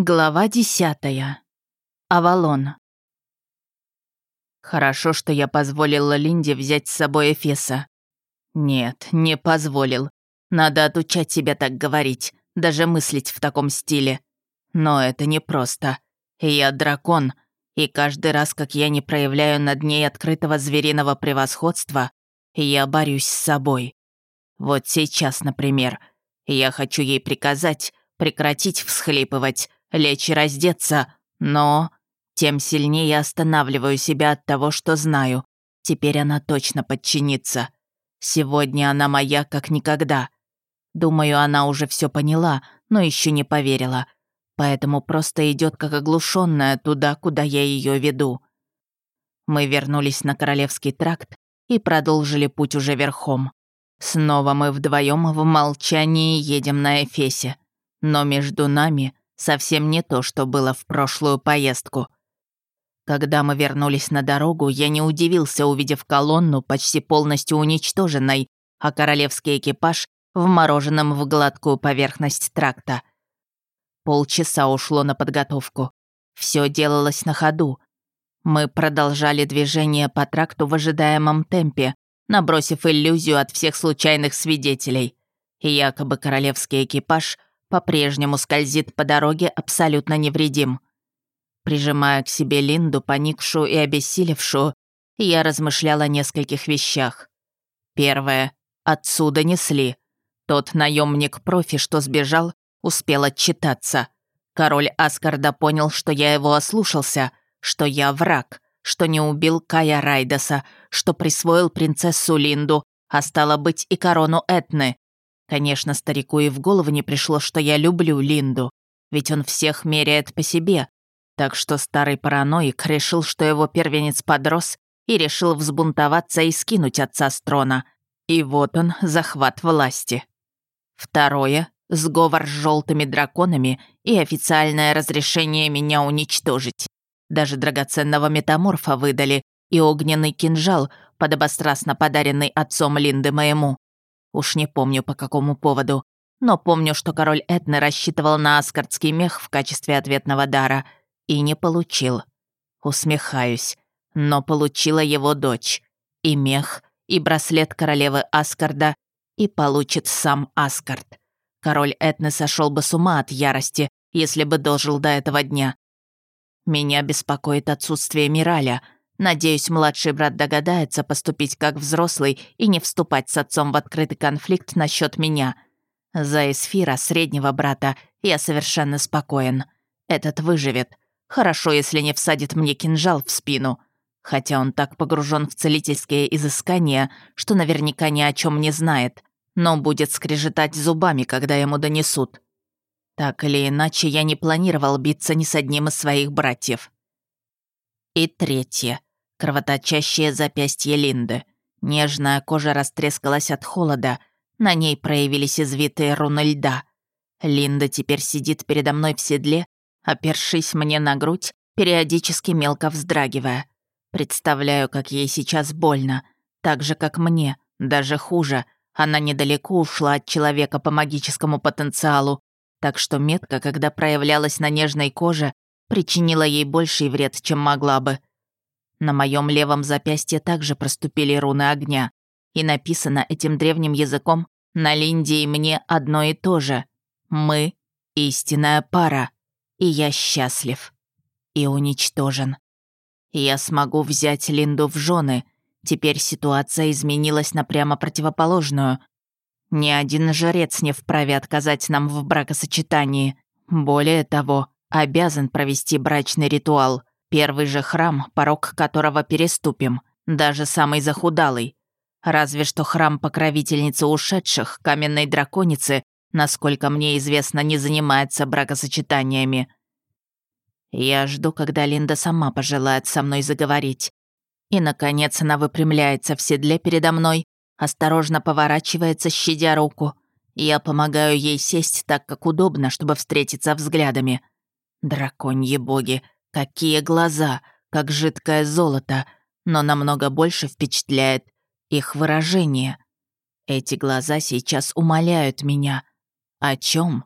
Глава десятая. Авалон. Хорошо, что я позволила Линде взять с собой Эфеса. Нет, не позволил. Надо отучать себя так говорить, даже мыслить в таком стиле. Но это непросто. Я дракон, и каждый раз, как я не проявляю над ней открытого звериного превосходства, я борюсь с собой. Вот сейчас, например, я хочу ей приказать прекратить всхлипывать, лечь и раздеться, но... Тем сильнее останавливаю себя от того, что знаю. Теперь она точно подчинится. Сегодня она моя как никогда. Думаю, она уже все поняла, но еще не поверила. Поэтому просто идет как оглушенная туда, куда я ее веду. Мы вернулись на Королевский тракт и продолжили путь уже верхом. Снова мы вдвоем в молчании едем на Эфесе. Но между нами совсем не то, что было в прошлую поездку. Когда мы вернулись на дорогу, я не удивился, увидев колонну, почти полностью уничтоженной, а королевский экипаж вмороженным в гладкую поверхность тракта. Полчаса ушло на подготовку. Все делалось на ходу. Мы продолжали движение по тракту в ожидаемом темпе, набросив иллюзию от всех случайных свидетелей. И якобы королевский экипаж по-прежнему скользит по дороге абсолютно невредим. Прижимая к себе Линду, поникшую и обессилевшую, я размышляла о нескольких вещах. Первое. Отсюда несли. Тот наемник-профи, что сбежал, успел отчитаться. Король Аскарда понял, что я его ослушался, что я враг, что не убил Кая Райдаса, что присвоил принцессу Линду, а стало быть и корону Этны, Конечно, старику и в голову не пришло, что я люблю Линду, ведь он всех меряет по себе. Так что старый параноик решил, что его первенец подрос и решил взбунтоваться и скинуть отца с трона. И вот он, захват власти. Второе — сговор с желтыми драконами и официальное разрешение меня уничтожить. Даже драгоценного метаморфа выдали и огненный кинжал, подобострастно подаренный отцом Линды моему. Уж не помню по какому поводу, но помню, что король Этны рассчитывал на аскардский мех в качестве ответного дара и не получил. Усмехаюсь, но получила его дочь. И мех, и браслет королевы Аскарда, и получит сам Аскард. Король Этны сошел бы с ума от ярости, если бы дожил до этого дня. Меня беспокоит отсутствие Мираля — Надеюсь, младший брат догадается поступить как взрослый и не вступать с отцом в открытый конфликт насчет меня. За Эсфира, среднего брата, я совершенно спокоен. Этот выживет. Хорошо, если не всадит мне кинжал в спину. Хотя он так погружен в целительские изыскания, что наверняка ни о чем не знает, но будет скрежетать зубами, когда ему донесут. Так или иначе, я не планировал биться ни с одним из своих братьев. И третье. Кровоточащее запястье Линды. Нежная кожа растрескалась от холода. На ней проявились извитые руны льда. Линда теперь сидит передо мной в седле, опершись мне на грудь, периодически мелко вздрагивая. Представляю, как ей сейчас больно. Так же, как мне, даже хуже. Она недалеко ушла от человека по магическому потенциалу, так что метка, когда проявлялась на нежной коже, причинила ей больший вред, чем могла бы. На моем левом запястье также проступили руны огня, и написано этим древним языком на Линде и мне одно и то же. Мы — истинная пара, и я счастлив. И уничтожен. Я смогу взять Линду в жены. Теперь ситуация изменилась на прямо противоположную. Ни один жрец не вправе отказать нам в бракосочетании. Более того, обязан провести брачный ритуал. Первый же храм, порог которого переступим, даже самый захудалый. Разве что храм покровительницы ушедших, каменной драконицы, насколько мне известно, не занимается бракосочетаниями. Я жду, когда Линда сама пожелает со мной заговорить. И, наконец, она выпрямляется в седле передо мной, осторожно поворачивается, щадя руку. Я помогаю ей сесть так, как удобно, чтобы встретиться взглядами. Драконьи боги, Какие глаза, как жидкое золото, но намного больше впечатляет их выражение. Эти глаза сейчас умоляют меня. О чем?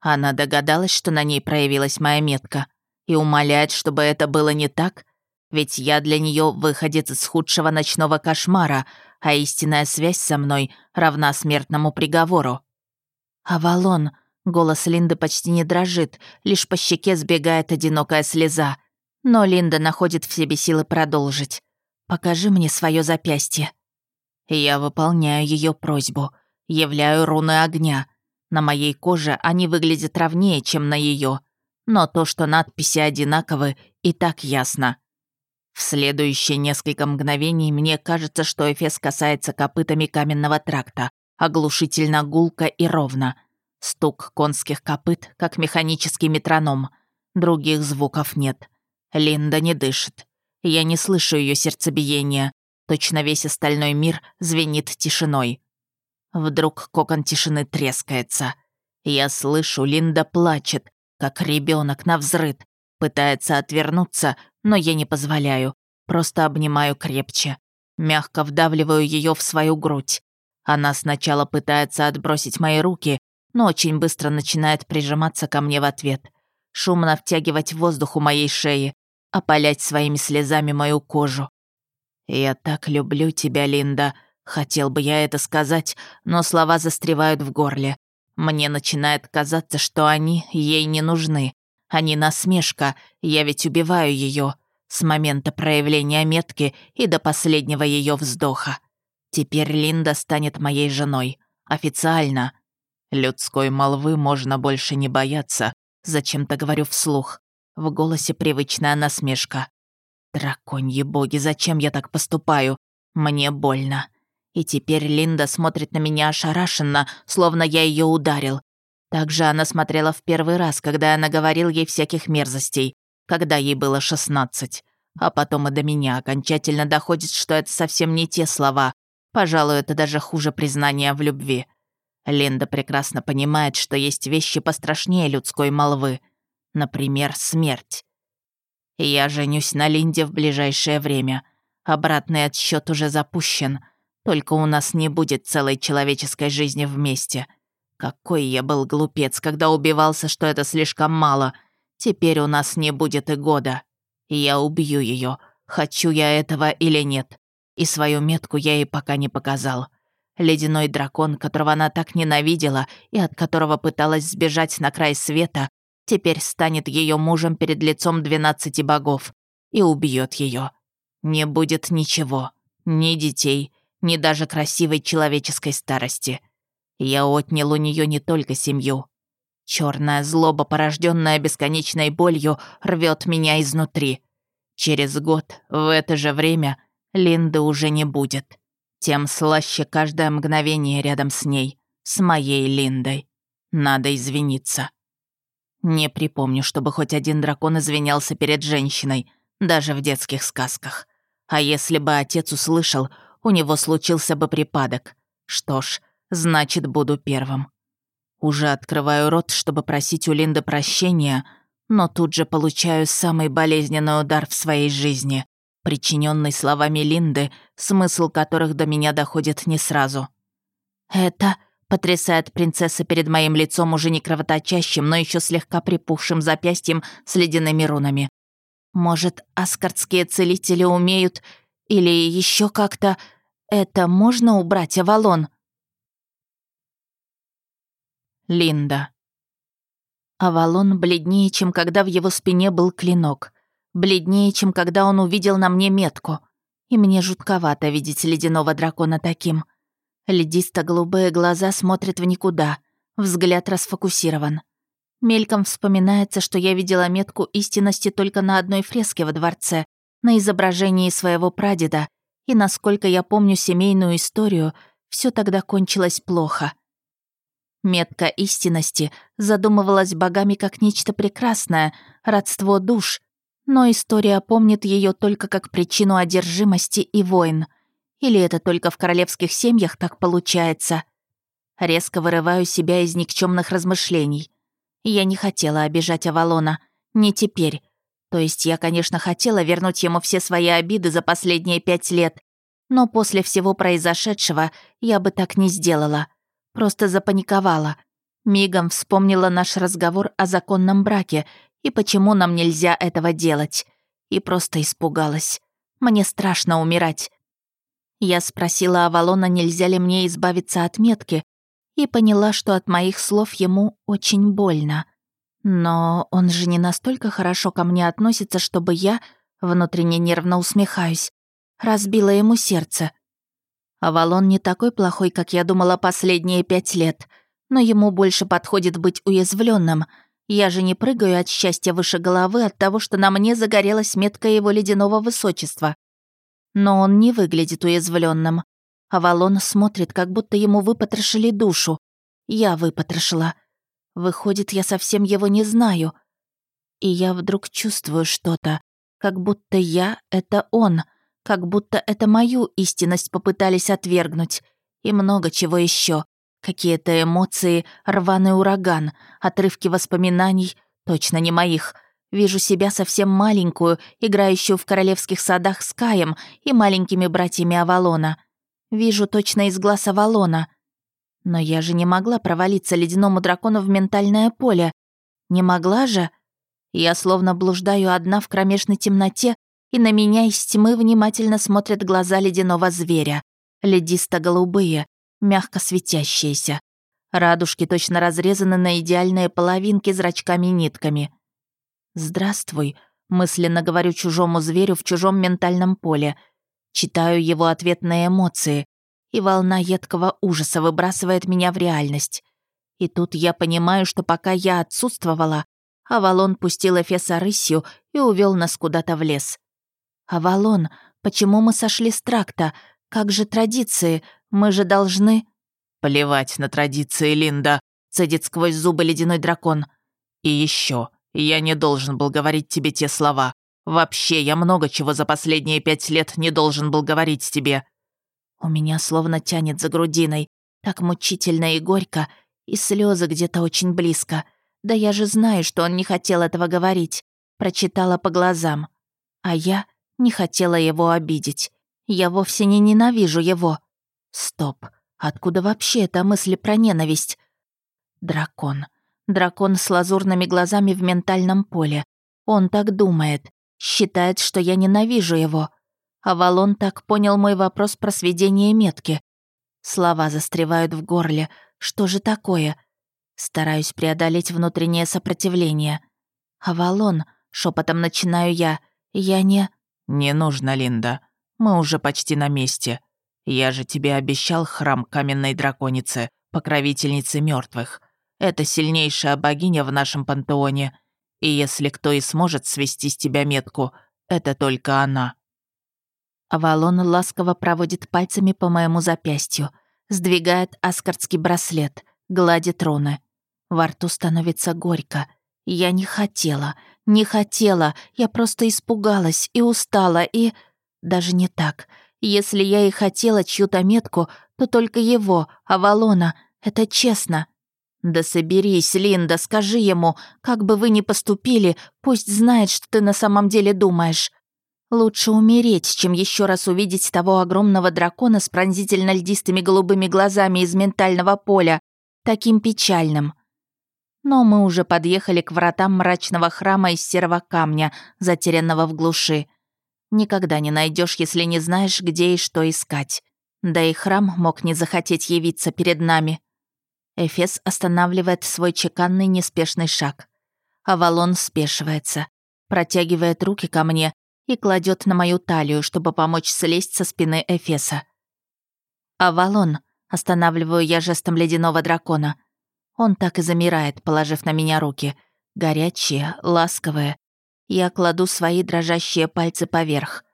Она догадалась, что на ней проявилась моя метка, и умоляет, чтобы это было не так, ведь я для нее выходец из худшего ночного кошмара, а истинная связь со мной равна смертному приговору. «Авалон», — голос Линды почти не дрожит, лишь по щеке сбегает одинокая слеза. Но Линда находит в себе силы продолжить. «Покажи мне свое запястье». Я выполняю ее просьбу, являю руны огня. На моей коже они выглядят ровнее, чем на ее, но то, что надписи одинаковы, и так ясно. В следующие несколько мгновений мне кажется, что Эфес касается копытами каменного тракта, оглушительно гулко и ровно. Стук конских копыт, как механический метроном. Других звуков нет. Линда не дышит. Я не слышу ее сердцебиения. Точно весь остальной мир звенит тишиной. Вдруг кокон тишины трескается. Я слышу, Линда плачет, как ребенок на взрыд. Пытается отвернуться, но я не позволяю. Просто обнимаю крепче. Мягко вдавливаю ее в свою грудь. Она сначала пытается отбросить мои руки, но очень быстро начинает прижиматься ко мне в ответ. Шумно втягивать воздух у моей шеи, опалять своими слезами мою кожу. «Я так люблю тебя, Линда», Хотел бы я это сказать, но слова застревают в горле. Мне начинает казаться, что они ей не нужны. Они насмешка, я ведь убиваю ее с момента проявления метки и до последнего ее вздоха. Теперь Линда станет моей женой. Официально. Людской молвы можно больше не бояться. Зачем-то говорю вслух. В голосе привычная насмешка. Драконьи боги, зачем я так поступаю? Мне больно. И теперь Линда смотрит на меня ошарашенно, словно я ее ударил. Так же она смотрела в первый раз, когда я наговорил ей всяких мерзостей, когда ей было шестнадцать. А потом и до меня окончательно доходит, что это совсем не те слова. Пожалуй, это даже хуже признания в любви. Линда прекрасно понимает, что есть вещи пострашнее людской молвы. Например, смерть. Я женюсь на Линде в ближайшее время. Обратный отсчет уже запущен — только у нас не будет целой человеческой жизни вместе. Какой я был глупец, когда убивался, что это слишком мало. Теперь у нас не будет и года. я убью ее, хочу я этого или нет. И свою метку я ей пока не показал. Ледяной дракон, которого она так ненавидела и от которого пыталась сбежать на край света, теперь станет ее мужем перед лицом двенадцати богов и убьет ее. Не будет ничего, ни детей, ни даже красивой человеческой старости. Я отнял у нее не только семью. Черная злоба, порожденная бесконечной болью, рвет меня изнутри. Через год, в это же время, Линды уже не будет. Тем слаще каждое мгновение рядом с ней, с моей Линдой. Надо извиниться. Не припомню, чтобы хоть один дракон извинялся перед женщиной, даже в детских сказках. А если бы отец услышал, у него случился бы припадок. Что ж, значит, буду первым. Уже открываю рот, чтобы просить у Линды прощения, но тут же получаю самый болезненный удар в своей жизни, причиненный словами Линды, смысл которых до меня доходит не сразу. «Это...» — потрясает принцесса перед моим лицом уже не кровоточащим, но еще слегка припухшим запястьем с ледяными рунами. «Может, аскардские целители умеют... Или еще как-то...» Это можно убрать, Авалон?» Линда. Авалон бледнее, чем когда в его спине был клинок. Бледнее, чем когда он увидел на мне метку. И мне жутковато видеть ледяного дракона таким. Ледисто-голубые глаза смотрят в никуда. Взгляд расфокусирован. Мельком вспоминается, что я видела метку истинности только на одной фреске во дворце, на изображении своего прадеда, и, насколько я помню семейную историю, все тогда кончилось плохо. Метка истинности задумывалась богами как нечто прекрасное, родство душ, но история помнит ее только как причину одержимости и войн. Или это только в королевских семьях так получается? Резко вырываю себя из никчемных размышлений. Я не хотела обижать Авалона. Не теперь. То есть я, конечно, хотела вернуть ему все свои обиды за последние пять лет, но после всего произошедшего я бы так не сделала. Просто запаниковала. Мигом вспомнила наш разговор о законном браке и почему нам нельзя этого делать. И просто испугалась. Мне страшно умирать. Я спросила Авалона, нельзя ли мне избавиться от метки, и поняла, что от моих слов ему очень больно. Но он же не настолько хорошо ко мне относится, чтобы я, внутренне нервно усмехаюсь, разбила ему сердце. Авалон не такой плохой, как я думала последние пять лет, но ему больше подходит быть уязвленным. Я же не прыгаю от счастья выше головы от того, что на мне загорелась метка его ледяного высочества. Но он не выглядит уязвленным. Авалон смотрит, как будто ему выпотрошили душу. Я выпотрошила. Выходит, я совсем его не знаю. И я вдруг чувствую что-то, как будто я — это он, как будто это мою истинность попытались отвергнуть. И много чего еще. Какие-то эмоции, рваный ураган, отрывки воспоминаний, точно не моих. Вижу себя совсем маленькую, играющую в королевских садах с Каем и маленькими братьями Авалона. Вижу точно из глаз Авалона. Но я же не могла провалиться ледяному дракону в ментальное поле. Не могла же? Я словно блуждаю одна в кромешной темноте, и на меня из тьмы внимательно смотрят глаза ледяного зверя. Ледисто-голубые, мягко светящиеся. Радужки точно разрезаны на идеальные половинки зрачками-нитками. «Здравствуй», — мысленно говорю чужому зверю в чужом ментальном поле. Читаю его ответные эмоции и волна едкого ужаса выбрасывает меня в реальность. И тут я понимаю, что пока я отсутствовала, Авалон пустил Эфеса рысью и увел нас куда-то в лес. «Авалон, почему мы сошли с тракта? Как же традиции? Мы же должны...» «Плевать на традиции, Линда», — цедит сквозь зубы ледяной дракон. «И еще, я не должен был говорить тебе те слова. Вообще, я много чего за последние пять лет не должен был говорить тебе. У меня словно тянет за грудиной, так мучительно и горько, и слезы где-то очень близко. Да я же знаю, что он не хотел этого говорить. Прочитала по глазам. А я не хотела его обидеть. Я вовсе не ненавижу его. Стоп. Откуда вообще эта мысль про ненависть? Дракон. Дракон с лазурными глазами в ментальном поле. Он так думает. Считает, что я ненавижу его. Авалон так понял мой вопрос про сведение метки. Слова застревают в горле. Что же такое? Стараюсь преодолеть внутреннее сопротивление. «Авалон», — шепотом начинаю я, — «я не...» «Не нужно, Линда. Мы уже почти на месте. Я же тебе обещал храм каменной драконицы, покровительницы мертвых. Это сильнейшая богиня в нашем пантеоне. И если кто и сможет свести с тебя метку, это только она». Авалон ласково проводит пальцами по моему запястью, сдвигает аскардский браслет, гладит руны. Во рту становится горько. Я не хотела, не хотела, я просто испугалась и устала, и... Даже не так. Если я и хотела чью-то метку, то только его, Авалона. Это честно. Да соберись, Линда, скажи ему, как бы вы ни поступили, пусть знает, что ты на самом деле думаешь. Лучше умереть, чем еще раз увидеть того огромного дракона с пронзительно льдистыми голубыми глазами из ментального поля, таким печальным. Но мы уже подъехали к вратам мрачного храма из серого камня, затерянного в глуши. Никогда не найдешь, если не знаешь, где и что искать. Да и храм мог не захотеть явиться перед нами. Эфес останавливает свой чеканный неспешный шаг. Авалон спешивается, протягивает руки ко мне и кладет на мою талию, чтобы помочь слезть со спины Эфеса. «Авалон», — останавливаю я жестом ледяного дракона. Он так и замирает, положив на меня руки. Горячие, ласковые. Я кладу свои дрожащие пальцы поверх.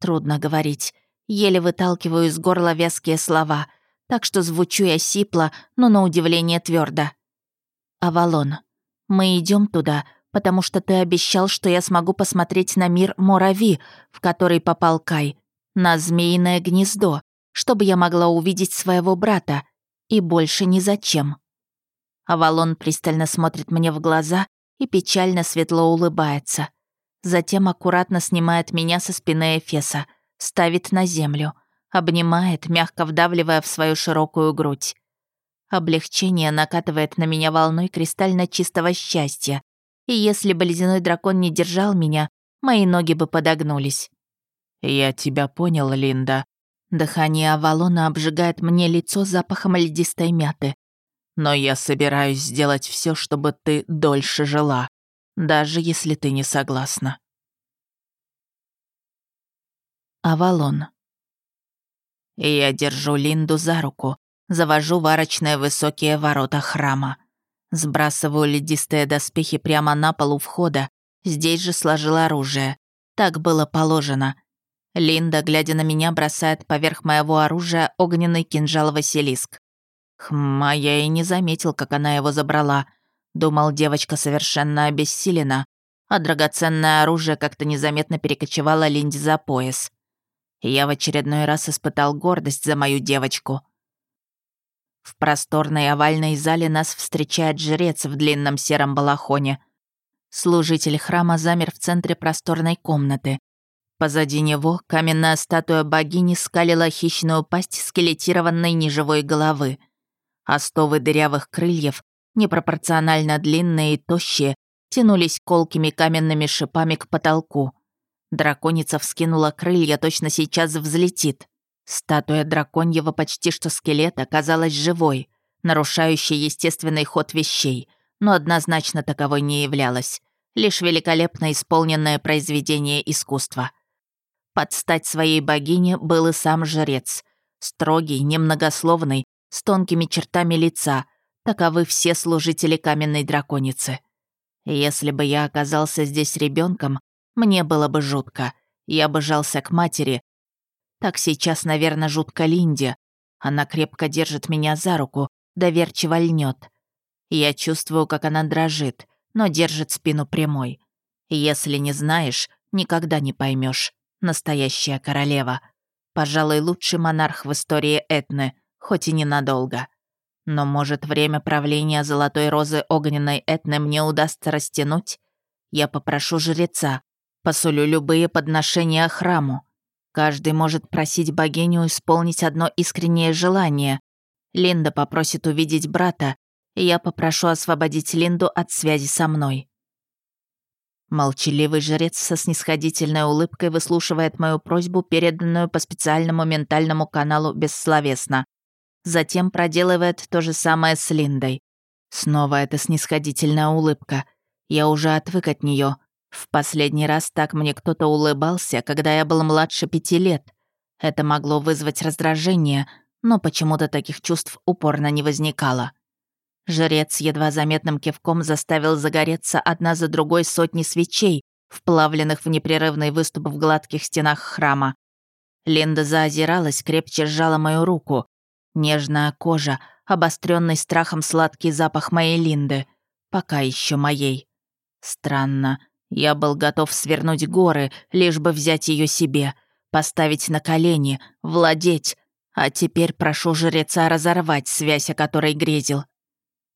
Трудно говорить. Еле выталкиваю из горла вязкие слова, так что звучу я сипло, но на удивление твердо. «Авалон, мы идем туда, потому что ты обещал, что я смогу посмотреть на мир Мурави, в который попал Кай, на змеиное гнездо, чтобы я могла увидеть своего брата, и больше ни зачем. Авалон пристально смотрит мне в глаза и печально светло улыбается. Затем аккуратно снимает меня со спины Эфеса, ставит на землю, обнимает, мягко вдавливая в свою широкую грудь. Облегчение накатывает на меня волной кристально чистого счастья. И если бы ледяной дракон не держал меня, мои ноги бы подогнулись. «Я тебя понял, Линда». Дыхание Авалона обжигает мне лицо запахом льдистой мяты. «Но я собираюсь сделать все, чтобы ты дольше жила, даже если ты не согласна». Авалон. Я держу Линду за руку, завожу варочные высокие ворота храма. Сбрасываю ледистые доспехи прямо на пол у входа, здесь же сложил оружие. Так было положено. Линда, глядя на меня, бросает поверх моего оружия огненный кинжал Василиск. Хм, а я и не заметил, как она его забрала. Думал, девочка совершенно обессилена, а драгоценное оружие как-то незаметно перекочевало Линде за пояс. Я в очередной раз испытал гордость за мою девочку. В просторной овальной зале нас встречает жрец в длинном сером балахоне. Служитель храма замер в центре просторной комнаты. Позади него каменная статуя богини скалила хищную пасть скелетированной неживой головы. Остовы дырявых крыльев, непропорционально длинные и тощие, тянулись колкими каменными шипами к потолку. Драконица вскинула крылья, точно сейчас взлетит. Статуя драконьего почти что скелета казалась живой, нарушающей естественный ход вещей, но однозначно таковой не являлась. Лишь великолепно исполненное произведение искусства. Под стать своей богине был и сам жрец. Строгий, немногословный, с тонкими чертами лица. Таковы все служители каменной драконицы. Если бы я оказался здесь ребенком, мне было бы жутко. Я бы жался к матери. Так сейчас, наверное, жутко Линде. Она крепко держит меня за руку, доверчиво льнет. Я чувствую, как она дрожит, но держит спину прямой. Если не знаешь, никогда не поймешь. Настоящая королева. Пожалуй, лучший монарх в истории Этны, хоть и ненадолго. Но, может, время правления Золотой Розы Огненной Этны мне удастся растянуть? Я попрошу жреца, Посолю любые подношения храму. Каждый может просить богиню исполнить одно искреннее желание. Линда попросит увидеть брата, и я попрошу освободить Линду от связи со мной. Молчаливый жрец со снисходительной улыбкой выслушивает мою просьбу, переданную по специальному ментальному каналу бессловесно. Затем проделывает то же самое с Линдой. Снова эта снисходительная улыбка. Я уже отвык от нее, в последний раз так мне кто-то улыбался, когда я был младше пяти лет. Это могло вызвать раздражение, но почему-то таких чувств упорно не возникало. Жрец едва заметным кивком заставил загореться одна за другой сотни свечей, вплавленных в непрерывный выступ в гладких стенах храма. Линда заозиралась, крепче сжала мою руку. Нежная кожа, обостренный страхом сладкий запах моей Линды. Пока еще моей. Странно. Я был готов свернуть горы, лишь бы взять ее себе, поставить на колени, владеть, а теперь прошу жреца разорвать связь, о которой грезил.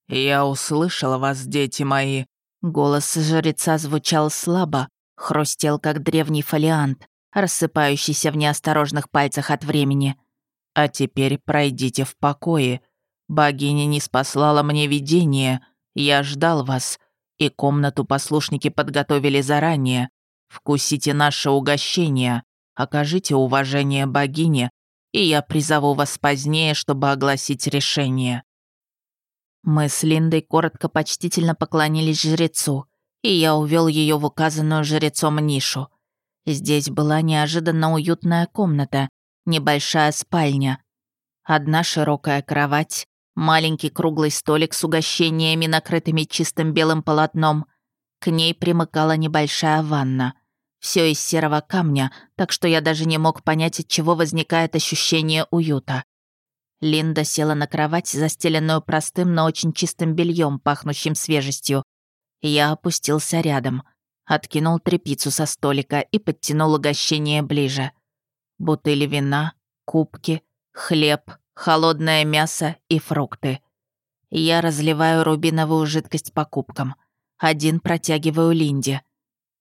«Я услышал вас, дети мои». Голос жреца звучал слабо, хрустел, как древний фолиант, рассыпающийся в неосторожных пальцах от времени. «А теперь пройдите в покое. Богиня не спаслала мне видение. Я ждал вас и комнату послушники подготовили заранее. Вкусите наше угощение, окажите уважение богине, и я призову вас позднее, чтобы огласить решение». Мы с Линдой коротко почтительно поклонились жрецу, и я увел ее в указанную жрецом нишу. Здесь была неожиданно уютная комната, небольшая спальня. Одна широкая кровать, Маленький круглый столик с угощениями, накрытыми чистым белым полотном. К ней примыкала небольшая ванна. Все из серого камня, так что я даже не мог понять, от чего возникает ощущение уюта. Линда села на кровать, застеленную простым, но очень чистым бельем, пахнущим свежестью. Я опустился рядом, откинул трепицу со столика и подтянул угощение ближе. Бутыли вина, кубки, хлеб, холодное мясо и фрукты. Я разливаю рубиновую жидкость по кубкам. Один протягиваю Линде.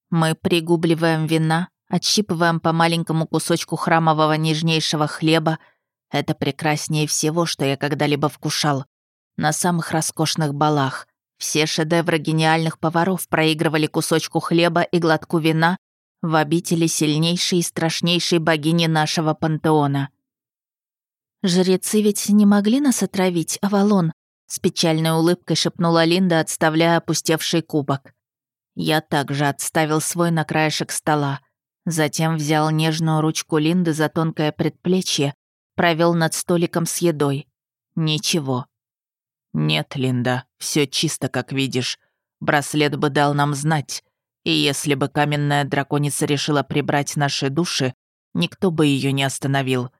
Мы пригубливаем вина, отщипываем по маленькому кусочку храмового нежнейшего хлеба. Это прекраснее всего, что я когда-либо вкушал. на самых роскошных балах. Все шедевры гениальных поваров проигрывали кусочку хлеба и глотку вина в обители сильнейшей и страшнейшей богини нашего пантеона. «Жрецы ведь не могли нас отравить, Авалон?» С печальной улыбкой шепнула Линда, отставляя опустевший кубок. Я также отставил свой на краешек стола. Затем взял нежную ручку Линды за тонкое предплечье, провел над столиком с едой. Ничего. «Нет, Линда, все чисто, как видишь. Браслет бы дал нам знать. И если бы каменная драконица решила прибрать наши души, никто бы ее не остановил.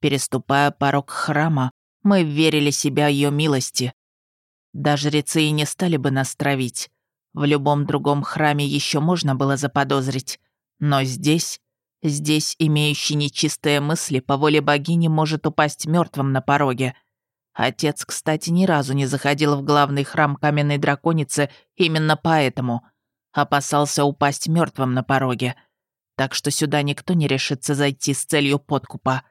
Переступая порог храма, мы верили себя ее милости. Даже жрецы и не стали бы нас травить. В любом другом храме еще можно было заподозрить. Но здесь, здесь имеющий нечистые мысли по воле богини может упасть мертвым на пороге. Отец, кстати, ни разу не заходил в главный храм каменной драконицы именно поэтому. Опасался упасть мертвым на пороге. Так что сюда никто не решится зайти с целью подкупа.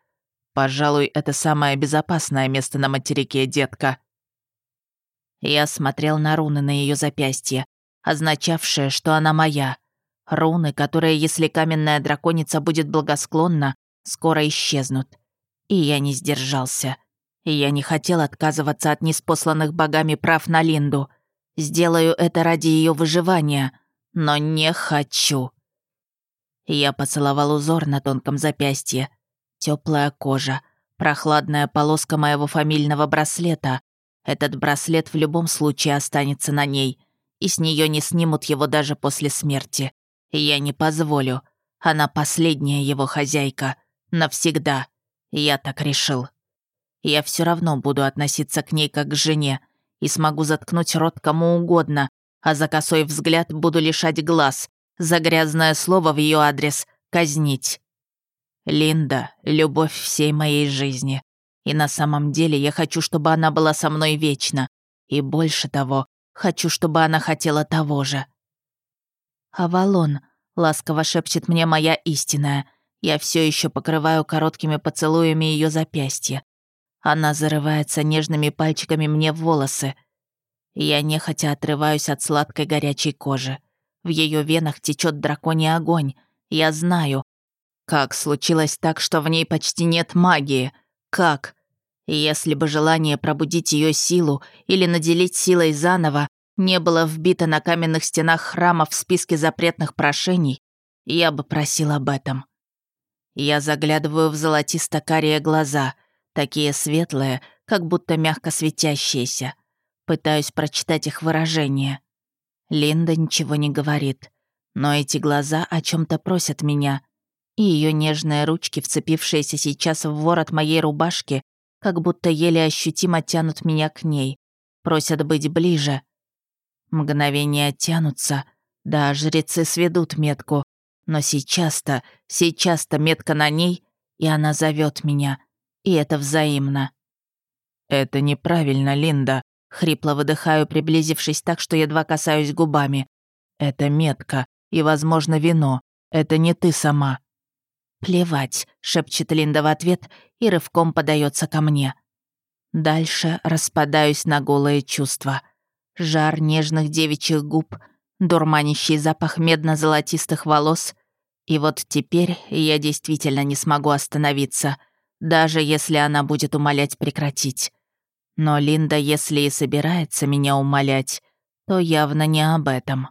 Пожалуй, это самое безопасное место на материке, детка. Я смотрел на руны на ее запястье, означавшие, что она моя. Руны, которые, если каменная драконица будет благосклонна, скоро исчезнут. И я не сдержался. И я не хотел отказываться от неспосланных богами прав на Линду. Сделаю это ради ее выживания, но не хочу. Я поцеловал узор на тонком запястье, Теплая кожа, прохладная полоска моего фамильного браслета. Этот браслет в любом случае останется на ней, и с нее не снимут его даже после смерти. Я не позволю. Она последняя его хозяйка. Навсегда. Я так решил. Я все равно буду относиться к ней как к жене и смогу заткнуть рот кому угодно, а за косой взгляд буду лишать глаз, за грязное слово в ее адрес казнить. Линда — любовь всей моей жизни. И на самом деле я хочу, чтобы она была со мной вечно. И больше того, хочу, чтобы она хотела того же. «Авалон», — ласково шепчет мне моя истинная. Я все еще покрываю короткими поцелуями ее запястья. Она зарывается нежными пальчиками мне в волосы. Я нехотя отрываюсь от сладкой горячей кожи. В ее венах течет драконий огонь. Я знаю, как случилось так, что в ней почти нет магии? Как? Если бы желание пробудить ее силу или наделить силой заново не было вбито на каменных стенах храма в списке запретных прошений, я бы просил об этом. Я заглядываю в золотисто-карие глаза, такие светлые, как будто мягко светящиеся. Пытаюсь прочитать их выражение. Линда ничего не говорит, но эти глаза о чем то просят меня — и ее нежные ручки, вцепившиеся сейчас в ворот моей рубашки, как будто еле ощутимо тянут меня к ней, просят быть ближе. Мгновения тянутся, да, жрецы сведут метку, но сейчас-то, сейчас-то метка на ней, и она зовет меня, и это взаимно. «Это неправильно, Линда», — хрипло выдыхаю, приблизившись так, что едва касаюсь губами. «Это метка, и, возможно, вино. Это не ты сама». «Плевать», — шепчет Линда в ответ и рывком подается ко мне. Дальше распадаюсь на голые чувства. Жар нежных девичьих губ, дурманящий запах медно-золотистых волос. И вот теперь я действительно не смогу остановиться, даже если она будет умолять прекратить. Но Линда, если и собирается меня умолять, то явно не об этом.